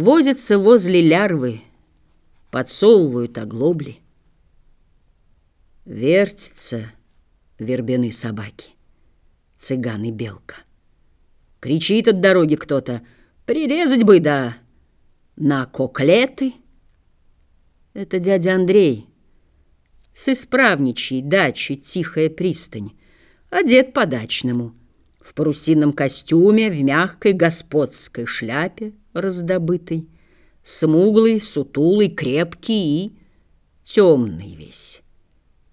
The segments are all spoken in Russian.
Возятся возле лярвы, подсовывают оглобли. Вертятся вербены собаки, цыган и белка. Кричит от дороги кто-то, прирезать бы, да, на коклеты. Это дядя Андрей, с исправничьей дачи «Тихая пристань», одет по-дачному, в парусинном костюме, в мягкой господской шляпе раздобытой, смуглый, сутулый, крепкий и темный весь.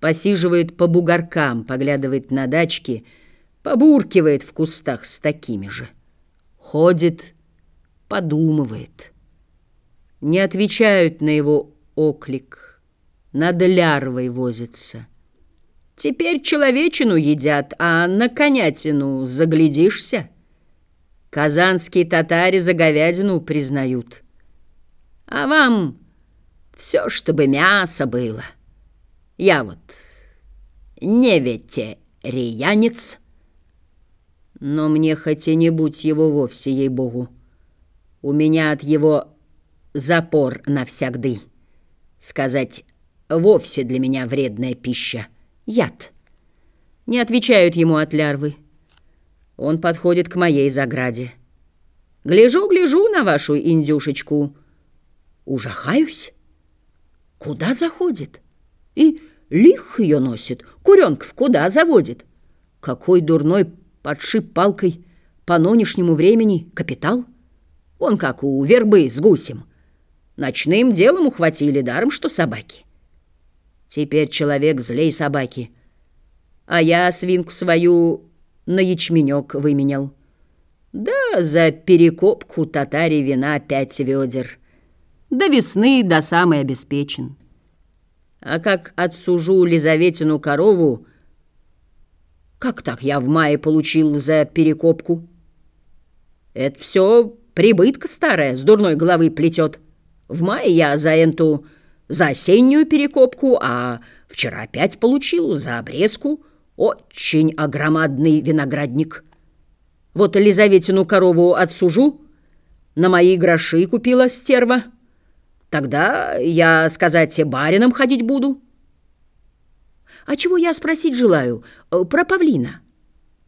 Посиживает по бугоркам, поглядывает на дачки, побуркивает в кустах с такими же. Ходит, подумывает. Не отвечают на его оклик — над лярвой возится. Теперь человечину едят, а на конятину заглядишься. Казанские татари за говядину признают. А вам все, чтобы мясо было. Я вот не ветерианец, но мне хоть и не будь его вовсе, ей-богу. У меня от его запор навсягды. Сказать вовсе для меня вредная пища. Яд. Не отвечают ему от лярвы. Он подходит к моей заграде. Гляжу, гляжу на вашу индюшечку. Ужахаюсь. Куда заходит? И лих ее носит, куренков куда заводит? Какой дурной подшип палкой по нынешнему времени капитал? Он как у вербы с гусем. Ночным делом ухватили даром, что собаки. Теперь человек злей собаки. А я свинку свою на ячменек выменял. Да за перекопку татаре вина пять ведер. До весны до самой обеспечен. А как отсужу Лизаветину корову, как так я в мае получил за перекопку? Это все прибытка старая с дурной головы плетет. В мае я за эту за осеннюю перекопку, а вчера опять получил за обрезку очень огромадный виноградник. Вот Елизаветину корову отсужу, на мои гроши купила стерва. Тогда я, сказать, барином ходить буду. А чего я спросить желаю? Э, про павлина.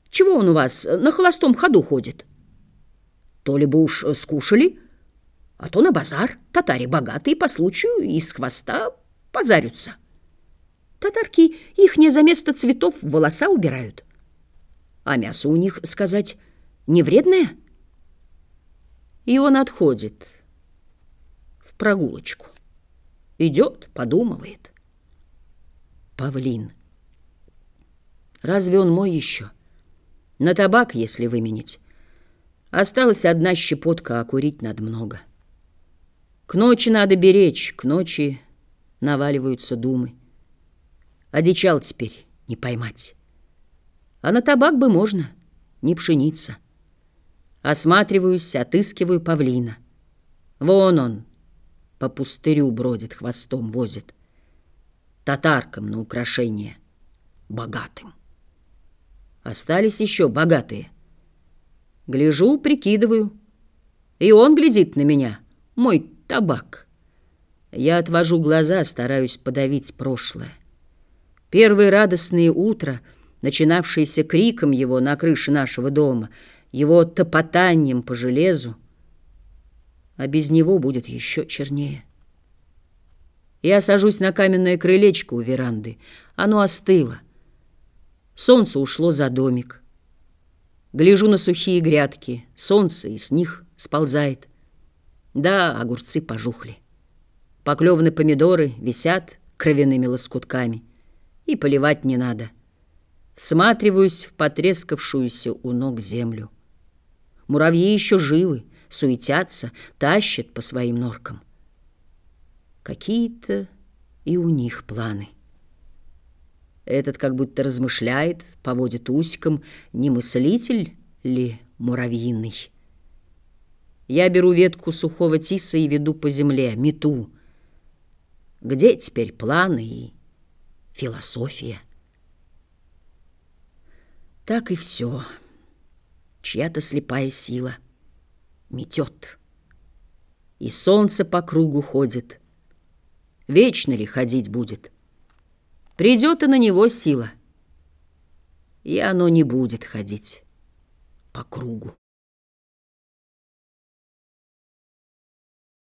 Чего он у вас на холостом ходу ходит? То ли бы уж скушали, — а то на базар татари богатые по случаю из хвоста позарются. Татарки их не за место цветов волоса убирают. А мясо у них, сказать, не вредное. И он отходит в прогулочку. Идет, подумывает. Павлин. Разве он мой еще? На табак, если выменить. Осталась одна щепотка, а курить надо много. К ночи надо беречь, к ночи наваливаются думы. Одичал теперь не поймать. А на табак бы можно, не пшеница. Осматриваюсь, отыскиваю павлина. Вон он, по пустырю бродит, хвостом возит. Татаркам на украшение, богатым. Остались еще богатые. Гляжу, прикидываю. И он глядит на меня, мой табак. Я отвожу глаза, стараюсь подавить прошлое. Первые радостные утра, начинавшиеся криком его на крыше нашего дома, его топотанием по железу, а без него будет еще чернее. Я сажусь на каменное крылечко у веранды. Оно остыло. Солнце ушло за домик. Гляжу на сухие грядки. Солнце и с них сползает. Да, огурцы пожухли. Поклеваны помидоры висят кровяными лоскутками. И поливать не надо. Всматриваюсь в потрескавшуюся у ног землю. Муравьи еще живы, суетятся, тащат по своим норкам. Какие-то и у них планы. Этот как будто размышляет, поводит усиком, не мыслитель ли муравьиный. Я беру ветку сухого тиса и веду по земле, мету. Где теперь планы и философия? Так и все. Чья-то слепая сила метет. И солнце по кругу ходит. Вечно ли ходить будет? Придет и на него сила, и оно не будет ходить по кругу.